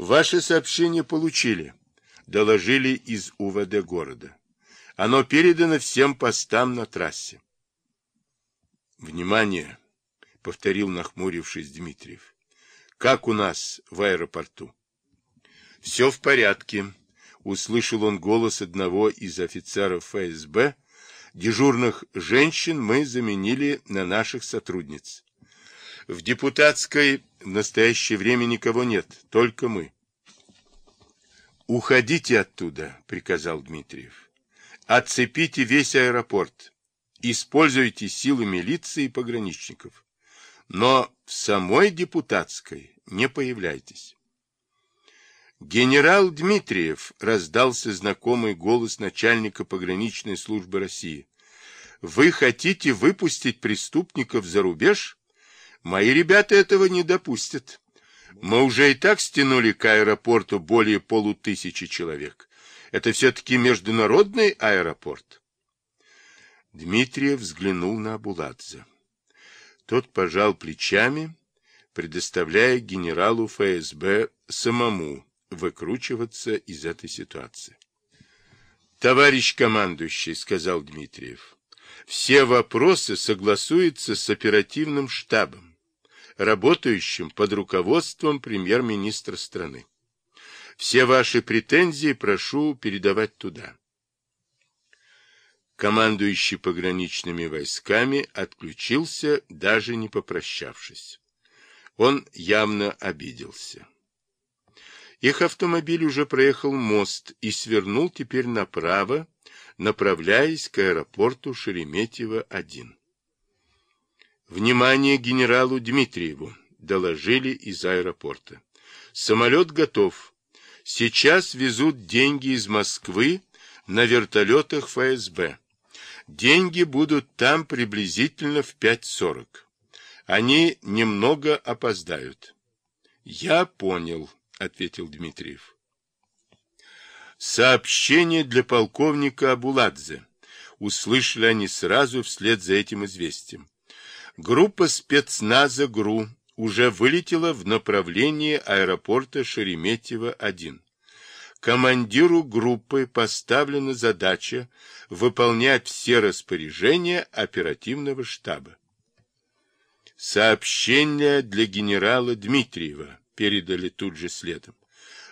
Ваше сообщение получили. Доложили из УВД города. Оно передано всем постам на трассе. Внимание, повторил нахмурившись Дмитриев. Как у нас в аэропорту? Все в порядке, услышал он голос одного из офицеров ФСБ. Дежурных женщин мы заменили на наших сотрудниц. В депутатской в настоящее время никого нет, только мы. «Уходите оттуда», — приказал Дмитриев. «Отцепите весь аэропорт. Используйте силы милиции и пограничников. Но в самой депутатской не появляйтесь». «Генерал Дмитриев», — раздался знакомый голос начальника пограничной службы России. «Вы хотите выпустить преступников за рубеж?» Мои ребята этого не допустят. Мы уже и так стянули к аэропорту более полутысячи человек. Это все-таки международный аэропорт. Дмитриев взглянул на Абуладзе. Тот пожал плечами, предоставляя генералу ФСБ самому выкручиваться из этой ситуации. «Товарищ командующий», — сказал Дмитриев, — «все вопросы согласуются с оперативным штабом работающим под руководством премьер-министра страны. Все ваши претензии прошу передавать туда. Командующий пограничными войсками отключился, даже не попрощавшись. Он явно обиделся. Их автомобиль уже проехал мост и свернул теперь направо, направляясь к аэропорту Шереметьево-1. Внимание генералу Дмитриеву, доложили из аэропорта. Самолет готов. Сейчас везут деньги из Москвы на вертолетах ФСБ. Деньги будут там приблизительно в 5.40. Они немного опоздают. Я понял, ответил Дмитриев. Сообщение для полковника Абуладзе. Услышали они сразу вслед за этим известием. Группа спецназа ГРУ уже вылетела в направлении аэропорта Шереметьево-1. Командиру группы поставлена задача выполнять все распоряжения оперативного штаба. Сообщение для генерала Дмитриева передали тут же следом.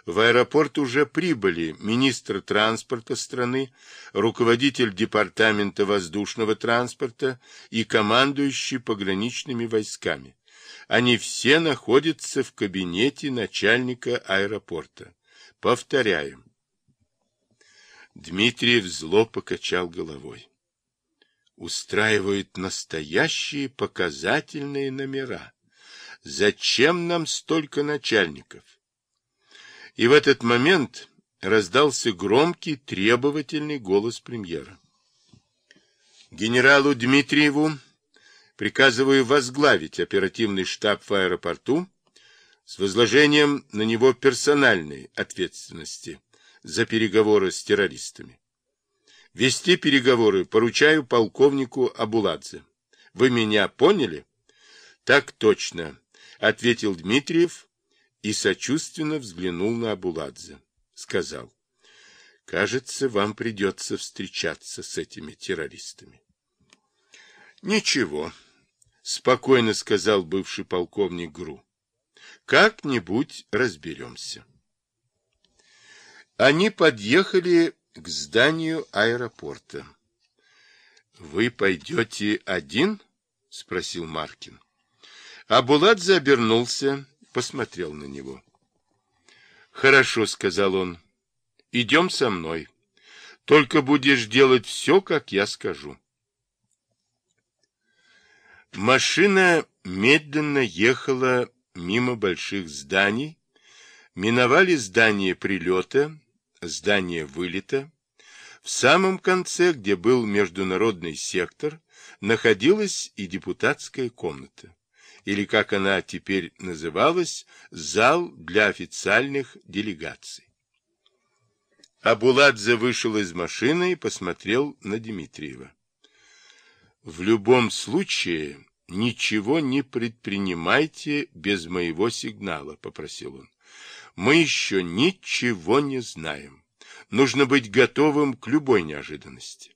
В аэропорт уже прибыли министр транспорта страны, руководитель департамента воздушного транспорта и командующий пограничными войсками. Они все находятся в кабинете начальника аэропорта. Повторяем. Дмитриев зло покачал головой. Устраивают настоящие показательные номера. Зачем нам столько начальников? И в этот момент раздался громкий, требовательный голос премьера. Генералу Дмитриеву приказываю возглавить оперативный штаб в аэропорту с возложением на него персональной ответственности за переговоры с террористами. Вести переговоры поручаю полковнику Абуладзе. Вы меня поняли? Так точно, ответил Дмитриев и сочувственно взглянул на Абуладзе. Сказал, кажется, вам придется встречаться с этими террористами. Ничего, спокойно сказал бывший полковник ГРУ. Как-нибудь разберемся. Они подъехали к зданию аэропорта. «Вы пойдете один?» — спросил Маркин. Абуладзе обернулся посмотрел на него. «Хорошо», — сказал он, — «идем со мной. Только будешь делать все, как я скажу». Машина медленно ехала мимо больших зданий, миновали здание прилета, здание вылета. В самом конце, где был международный сектор, находилась и депутатская комната или, как она теперь называлась, зал для официальных делегаций. Абуладзе вышел из машины и посмотрел на Дмитриева. В любом случае, ничего не предпринимайте без моего сигнала, попросил он. Мы еще ничего не знаем. Нужно быть готовым к любой неожиданности.